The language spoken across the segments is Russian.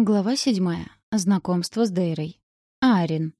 Глава седьмая. Знакомство с Дейрой. Арин.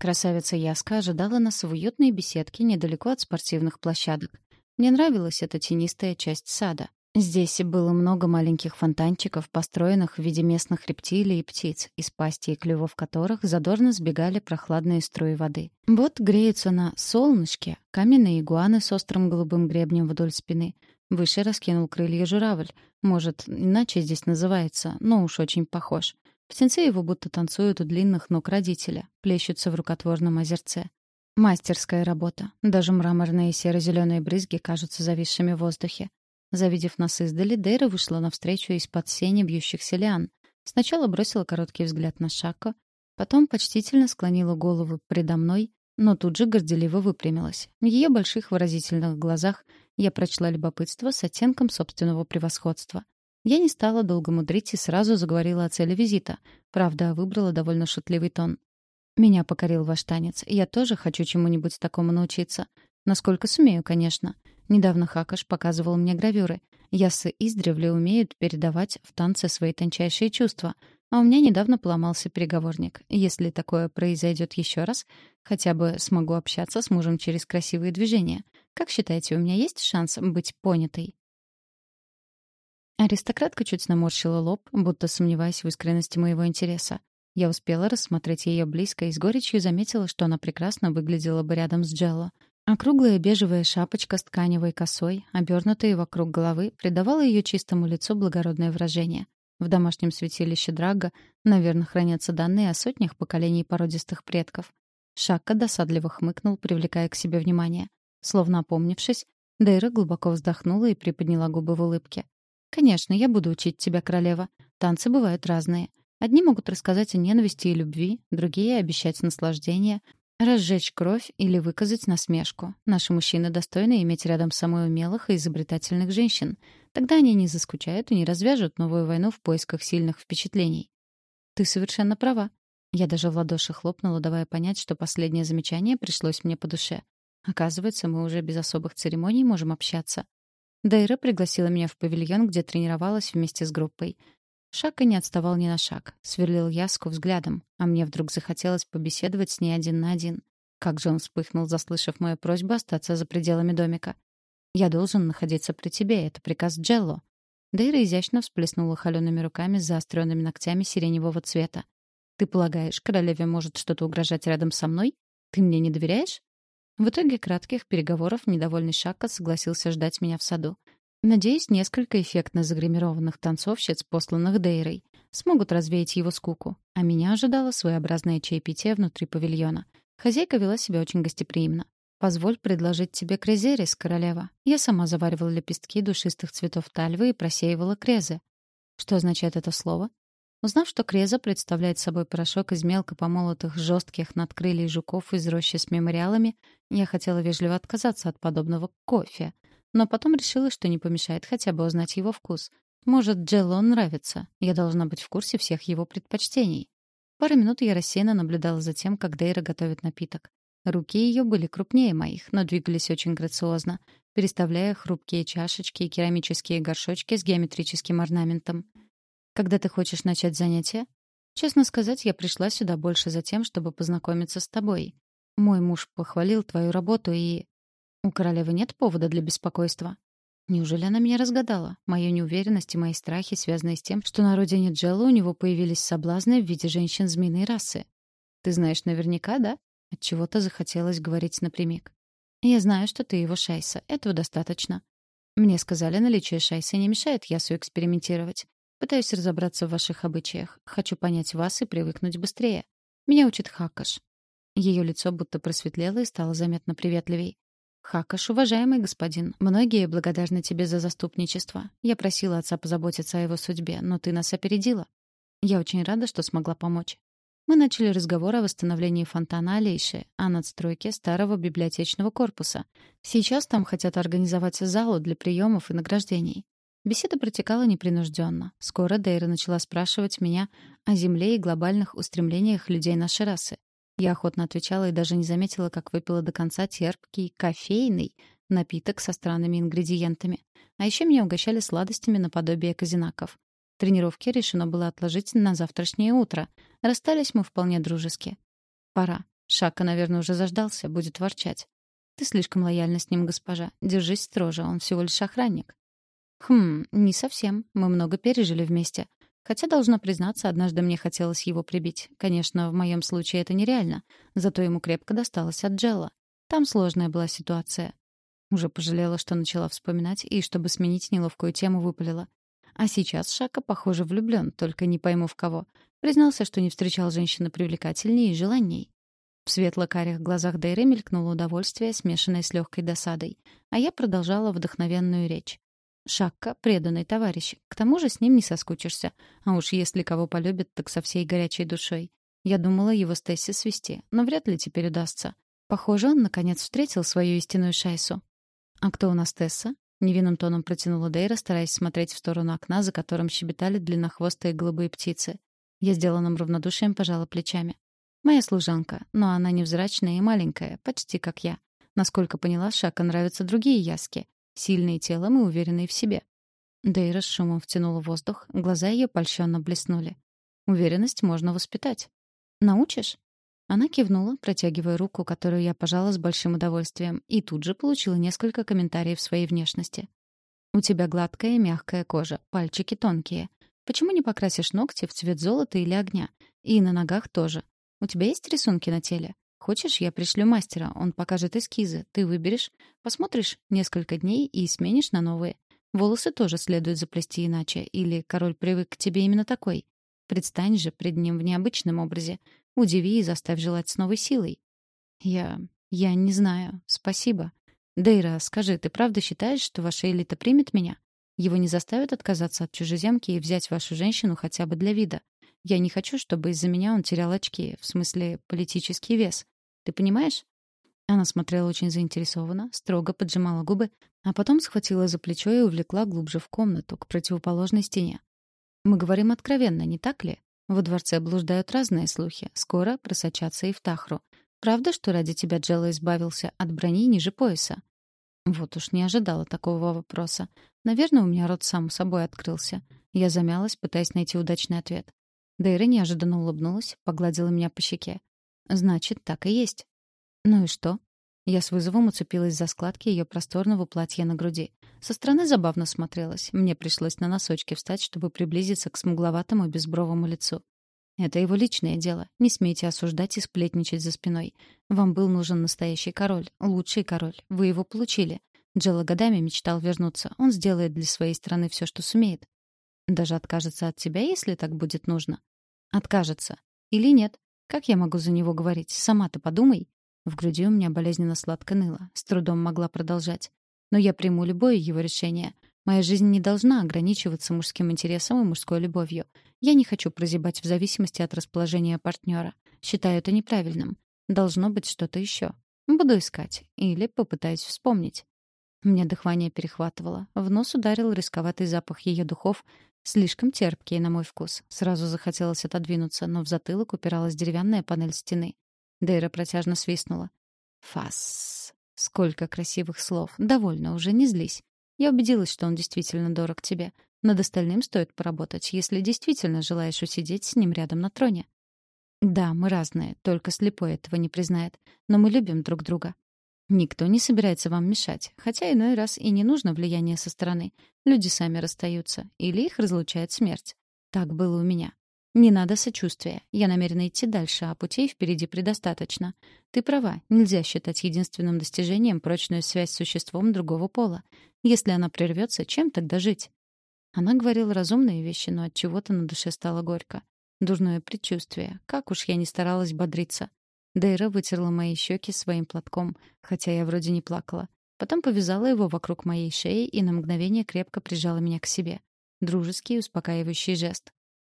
Красавица Яска ожидала нас в уютной беседке недалеко от спортивных площадок. Мне нравилась эта тенистая часть сада. Здесь было много маленьких фонтанчиков, построенных в виде местных рептилий и птиц, из пасти и клювов которых задорно сбегали прохладные струи воды. Бот греется на солнышке, каменные игуаны с острым голубым гребнем вдоль спины — Выше раскинул крылья журавль. Может, иначе здесь называется, но уж очень похож. Птенцы его будто танцуют у длинных ног родителя, плещутся в рукотворном озерце. Мастерская работа. Даже мраморные серо-зеленые брызги кажутся зависшими в воздухе. Завидев нас издали, Дейра вышла навстречу из-под сени бьющихся лиан. Сначала бросила короткий взгляд на Шако, потом почтительно склонила голову предо мной, но тут же горделиво выпрямилась. В ее больших выразительных глазах я прочла любопытство с оттенком собственного превосходства. Я не стала долго мудрить и сразу заговорила о цели визита. Правда, выбрала довольно шутливый тон. «Меня покорил ваш танец. Я тоже хочу чему-нибудь такому научиться. Насколько сумею, конечно. Недавно Хакаш показывал мне гравюры. Ясы издревле умеют передавать в танце свои тончайшие чувства. А у меня недавно поломался переговорник. Если такое произойдет еще раз, хотя бы смогу общаться с мужем через красивые движения. Как считаете, у меня есть шанс быть понятой?» Аристократка чуть наморщила лоб, будто сомневаясь в искренности моего интереса. Я успела рассмотреть ее близко и с горечью заметила, что она прекрасно выглядела бы рядом с Джелло. Округлая бежевая шапочка с тканевой косой, обернутая вокруг головы, придавала ее чистому лицу благородное выражение. В домашнем святилище Драга, наверное, хранятся данные о сотнях поколений породистых предков. Шакка досадливо хмыкнул, привлекая к себе внимание. Словно опомнившись, Дейра глубоко вздохнула и приподняла губы в улыбке. «Конечно, я буду учить тебя, королева. Танцы бывают разные. Одни могут рассказать о ненависти и любви, другие — обещать наслаждение, разжечь кровь или выказать насмешку. Наши мужчины достойны иметь рядом самых умелых и изобретательных женщин. Тогда они не заскучают и не развяжут новую войну в поисках сильных впечатлений. Ты совершенно права. Я даже в ладоши хлопнула, давая понять, что последнее замечание пришлось мне по душе. Оказывается, мы уже без особых церемоний можем общаться. Дейра пригласила меня в павильон, где тренировалась вместе с группой. Шака не отставал ни на шаг, сверлил Яску взглядом, а мне вдруг захотелось побеседовать с ней один на один. Как же он вспыхнул, заслышав мою просьбу остаться за пределами домика. «Я должен находиться при тебе, это приказ Джелло». Дейра изящно всплеснула холеными руками с заостренными ногтями сиреневого цвета. «Ты полагаешь, королеве может что-то угрожать рядом со мной? Ты мне не доверяешь?» В итоге кратких переговоров недовольный Шака согласился ждать меня в саду. Надеюсь, несколько эффектно загримированных танцовщиц, посланных Дейрой, смогут развеять его скуку. А меня ожидало своеобразное чаепитие внутри павильона. Хозяйка вела себя очень гостеприимно. Позволь предложить тебе крезерис, королева. Я сама заваривала лепестки душистых цветов тальвы и просеивала крезы. Что означает это слово? Узнав, что креза представляет собой порошок из мелко помолотых жестких надкрылий жуков из рощи с мемориалами, я хотела вежливо отказаться от подобного кофе. Но потом решила, что не помешает хотя бы узнать его вкус. Может, Джеллон нравится. Я должна быть в курсе всех его предпочтений. Пару минут я рассеянно наблюдала за тем, как Дейра готовит напиток. Руки ее были крупнее моих, но двигались очень грациозно, переставляя хрупкие чашечки и керамические горшочки с геометрическим орнаментом. «Когда ты хочешь начать занятие?» «Честно сказать, я пришла сюда больше за тем, чтобы познакомиться с тобой. Мой муж похвалил твою работу и...» «У королевы нет повода для беспокойства?» Неужели она меня разгадала? Моя неуверенность и мои страхи связаны с тем, что на родине Джелла у него появились соблазны в виде женщин змеиной расы. Ты знаешь наверняка, да? От чего то захотелось говорить напрямик. «Я знаю, что ты его шайса. Этого достаточно». Мне сказали, наличие шайса не мешает Ясу экспериментировать. Пытаюсь разобраться в ваших обычаях. Хочу понять вас и привыкнуть быстрее. Меня учит Хакаш. Ее лицо будто просветлело и стало заметно приветливей. «Хакаш, уважаемый господин, многие благодарны тебе за заступничество. Я просила отца позаботиться о его судьбе, но ты нас опередила. Я очень рада, что смогла помочь. Мы начали разговор о восстановлении фонтана Алейши, о надстройке старого библиотечного корпуса. Сейчас там хотят организовать залу для приемов и награждений. Беседа протекала непринужденно. Скоро Дейра начала спрашивать меня о Земле и глобальных устремлениях людей нашей расы. Я охотно отвечала и даже не заметила, как выпила до конца терпкий, кофейный напиток со странными ингредиентами. А еще меня угощали сладостями наподобие казинаков. Тренировки решено было отложить на завтрашнее утро. Расстались мы вполне дружески. Пора. Шака, наверное, уже заждался, будет ворчать. Ты слишком лояльна с ним, госпожа. Держись строже, он всего лишь охранник. Хм, не совсем. Мы много пережили вместе. Хотя, должна признаться, однажды мне хотелось его прибить. Конечно, в моем случае это нереально. Зато ему крепко досталось от Джелла. Там сложная была ситуация. Уже пожалела, что начала вспоминать, и, чтобы сменить неловкую тему, выпалила. А сейчас Шака, похоже, влюблен, только не пойму в кого. Признался, что не встречал женщину привлекательнее и желанней. В светло-карих глазах Дейры мелькнуло удовольствие, смешанное с легкой досадой. А я продолжала вдохновенную речь. Шакка — преданный товарищ. К тому же с ним не соскучишься. А уж если кого полюбит, так со всей горячей душой. Я думала его с Тесси свести, но вряд ли теперь удастся. Похоже, он, наконец, встретил свою истинную шайсу. «А кто у нас Тесса?» — невинным тоном протянула Дейра, стараясь смотреть в сторону окна, за которым щебетали длиннохвостые голубые птицы. Я сделанным равнодушием пожала плечами. «Моя служанка, но она невзрачная и маленькая, почти как я. Насколько поняла, Шака нравятся другие яски. Сильные телом и уверенные в себе. Дейра с шумом втянула воздух, глаза ее польщенно блеснули. «Уверенность можно воспитать. Научишь?» Она кивнула, протягивая руку, которую я пожала с большим удовольствием, и тут же получила несколько комментариев своей внешности. «У тебя гладкая и мягкая кожа, пальчики тонкие. Почему не покрасишь ногти в цвет золота или огня? И на ногах тоже. У тебя есть рисунки на теле? Хочешь, я пришлю мастера, он покажет эскизы, ты выберешь, посмотришь несколько дней и сменишь на новые. Волосы тоже следует заплести иначе, или король привык к тебе именно такой. Предстань же пред ним в необычном образе. Удиви и заставь желать с новой силой. Я... я не знаю. Спасибо. Дейра, скажи, ты правда считаешь, что ваша элита примет меня? Его не заставят отказаться от чужеземки и взять вашу женщину хотя бы для вида. Я не хочу, чтобы из-за меня он терял очки, в смысле политический вес. Ты понимаешь?» Она смотрела очень заинтересованно, строго поджимала губы, а потом схватила за плечо и увлекла глубже в комнату, к противоположной стене. «Мы говорим откровенно, не так ли? Во дворце блуждают разные слухи, скоро просочатся и в Тахру. Правда, что ради тебя Джелла избавился от брони ниже пояса?» Вот уж не ожидала такого вопроса. Наверное, у меня рот сам собой открылся. Я замялась, пытаясь найти удачный ответ. Дейра неожиданно улыбнулась, погладила меня по щеке. Значит, так и есть. Ну и что? Я с вызовом уцепилась за складки ее просторного платья на груди. Со стороны забавно смотрелась. Мне пришлось на носочки встать, чтобы приблизиться к смугловатому безбровому лицу. Это его личное дело. Не смейте осуждать и сплетничать за спиной. Вам был нужен настоящий король, лучший король. Вы его получили. Джелла годами мечтал вернуться. Он сделает для своей страны все, что сумеет. Даже откажется от тебя, если так будет нужно. Откажется. Или нет. Как я могу за него говорить? Сама-то подумай. В груди у меня болезненно сладко ныло. С трудом могла продолжать. Но я приму любое его решение. Моя жизнь не должна ограничиваться мужским интересом и мужской любовью. Я не хочу прозябать в зависимости от расположения партнера. Считаю это неправильным. Должно быть что-то еще. Буду искать. Или попытаюсь вспомнить. Мне дыхание перехватывало. В нос ударил рисковатый запах ее духов, Слишком терпкие, на мой вкус. Сразу захотелось отодвинуться, но в затылок упиралась деревянная панель стены. Дейра протяжно свистнула. «Фас! Сколько красивых слов! Довольно, уже не злись. Я убедилась, что он действительно дорог тебе. Над остальным стоит поработать, если действительно желаешь усидеть с ним рядом на троне. Да, мы разные, только слепой этого не признает. Но мы любим друг друга. Никто не собирается вам мешать, хотя иной раз и не нужно влияние со стороны. Люди сами расстаются, или их разлучает смерть. Так было у меня. Не надо сочувствия. Я намерена идти дальше, а путей впереди предостаточно. Ты права, нельзя считать единственным достижением прочную связь с существом другого пола. Если она прервется, чем тогда жить? Она говорила разумные вещи, но от чего-то на душе стало горько. Дурное предчувствие. Как уж я не старалась бодриться. Дейра вытерла мои щеки своим платком, хотя я вроде не плакала. Потом повязала его вокруг моей шеи и на мгновение крепко прижала меня к себе. Дружеский, успокаивающий жест.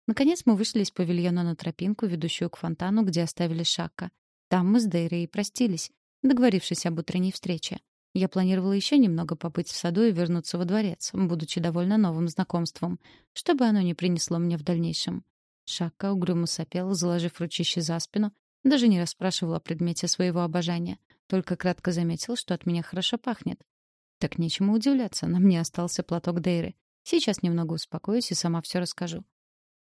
Наконец мы вышли из павильона на тропинку, ведущую к фонтану, где оставили Шакка. Там мы с Дейрой и простились, договорившись об утренней встрече. Я планировала еще немного побыть в саду и вернуться во дворец, будучи довольно новым знакомством, чтобы оно не принесло мне в дальнейшем. Шакка угрюмо сопел, заложив ручище за спину, даже не расспрашивал о предмете своего обожания, только кратко заметил, что от меня хорошо пахнет. Так нечему удивляться, на мне остался платок Дейры. Сейчас немного успокоюсь и сама все расскажу.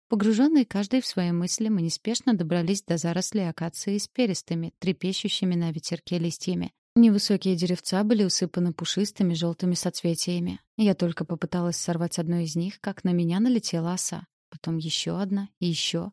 Погруженные каждый в свои мысли, мы неспешно добрались до зарослей акации с перистыми, трепещущими на ветерке листьями. Невысокие деревца были усыпаны пушистыми желтыми соцветиями. Я только попыталась сорвать одну из них, как на меня налетела оса. Потом еще одна и еще.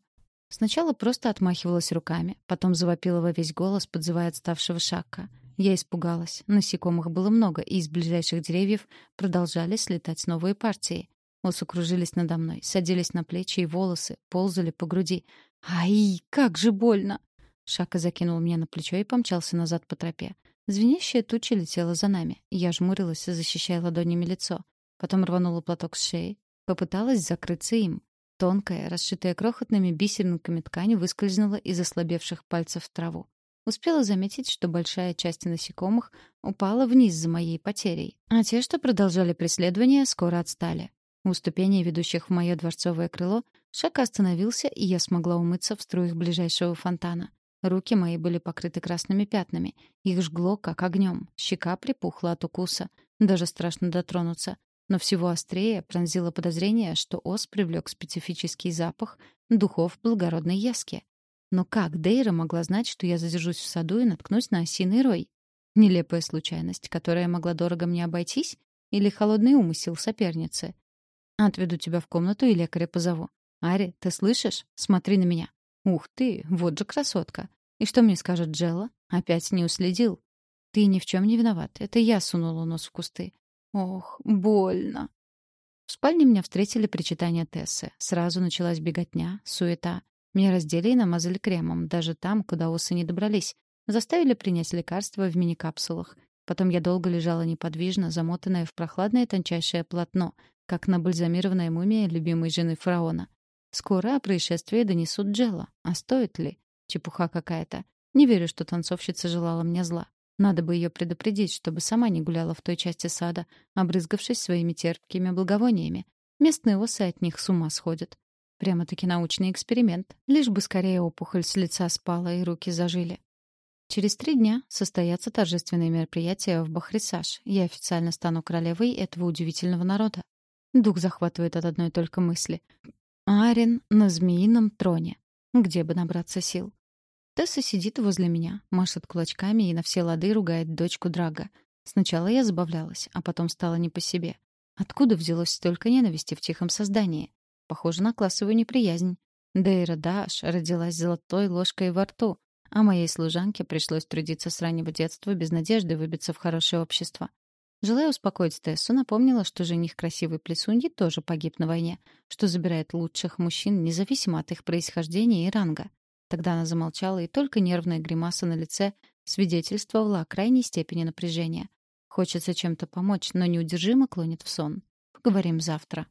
Сначала просто отмахивалась руками, потом завопила во весь голос, подзывая отставшего Шакка. Я испугалась. Насекомых было много, и из ближайших деревьев продолжали слетать новые партии. Осы кружились надо мной, садились на плечи и волосы, ползали по груди. «Ай, как же больно!» Шака закинул меня на плечо и помчался назад по тропе. Звенящая туча летела за нами. Я жмурилась, защищая ладонями лицо. Потом рванула платок с шеи. Попыталась закрыться им. Тонкая, расшитая крохотными бисеринками ткань выскользнула из ослабевших пальцев в траву. Успела заметить, что большая часть насекомых упала вниз за моей потерей, а те, что продолжали преследование, скоро отстали. У ступеней, ведущих в мое дворцовое крыло, Шака остановился, и я смогла умыться в струях ближайшего фонтана. Руки мои были покрыты красными пятнами. Их жгло, как огнем. Щека припухла от укуса. Даже страшно дотронуться. Но всего острее пронзило подозрение, что ос привлек специфический запах духов благородной яски. Но как Дейра могла знать, что я задержусь в саду и наткнусь на осиный рой? Нелепая случайность, которая могла дорого мне обойтись? Или холодный умысел соперницы? Отведу тебя в комнату и лекаря позову. Ари, ты слышишь? Смотри на меня. Ух ты, вот же красотка. И что мне скажет Джелла? Опять не уследил. Ты ни в чем не виноват. Это я сунула нос в кусты. Ох, больно. В спальне меня встретили причитания Тессы. Сразу началась беготня, суета. Меня раздели и намазали кремом, даже там, куда осы не добрались. Заставили принять лекарства в мини-капсулах. Потом я долго лежала неподвижно, замотанная в прохладное тончайшее полотно, как набальзамированная мумия любимой жены фараона. Скоро о происшествии донесут Джелла. А стоит ли? Чепуха какая-то. Не верю, что танцовщица желала мне зла. Надо бы ее предупредить, чтобы сама не гуляла в той части сада, обрызгавшись своими терпкими благовониями. Местные осы от них с ума сходят. Прямо-таки научный эксперимент. Лишь бы скорее опухоль с лица спала и руки зажили. Через три дня состоятся торжественные мероприятия в Бахрисаж. Я официально стану королевой этого удивительного народа. Дух захватывает от одной только мысли. Арин на змеином троне. Где бы набраться сил? Тесса сидит возле меня, машет кулачками и на все лады ругает дочку Драга. Сначала я забавлялась, а потом стало не по себе. Откуда взялось столько ненависти в тихом создании? Похоже на классовую неприязнь. Дейра Даш родилась золотой ложкой во рту, а моей служанке пришлось трудиться с раннего детства без надежды выбиться в хорошее общество. Желая успокоить Тессу, напомнила, что жених красивой плесуньи тоже погиб на войне, что забирает лучших мужчин независимо от их происхождения и ранга. Тогда она замолчала, и только нервная гримаса на лице свидетельствовала о крайней степени напряжения. Хочется чем-то помочь, но неудержимо клонит в сон. Поговорим завтра.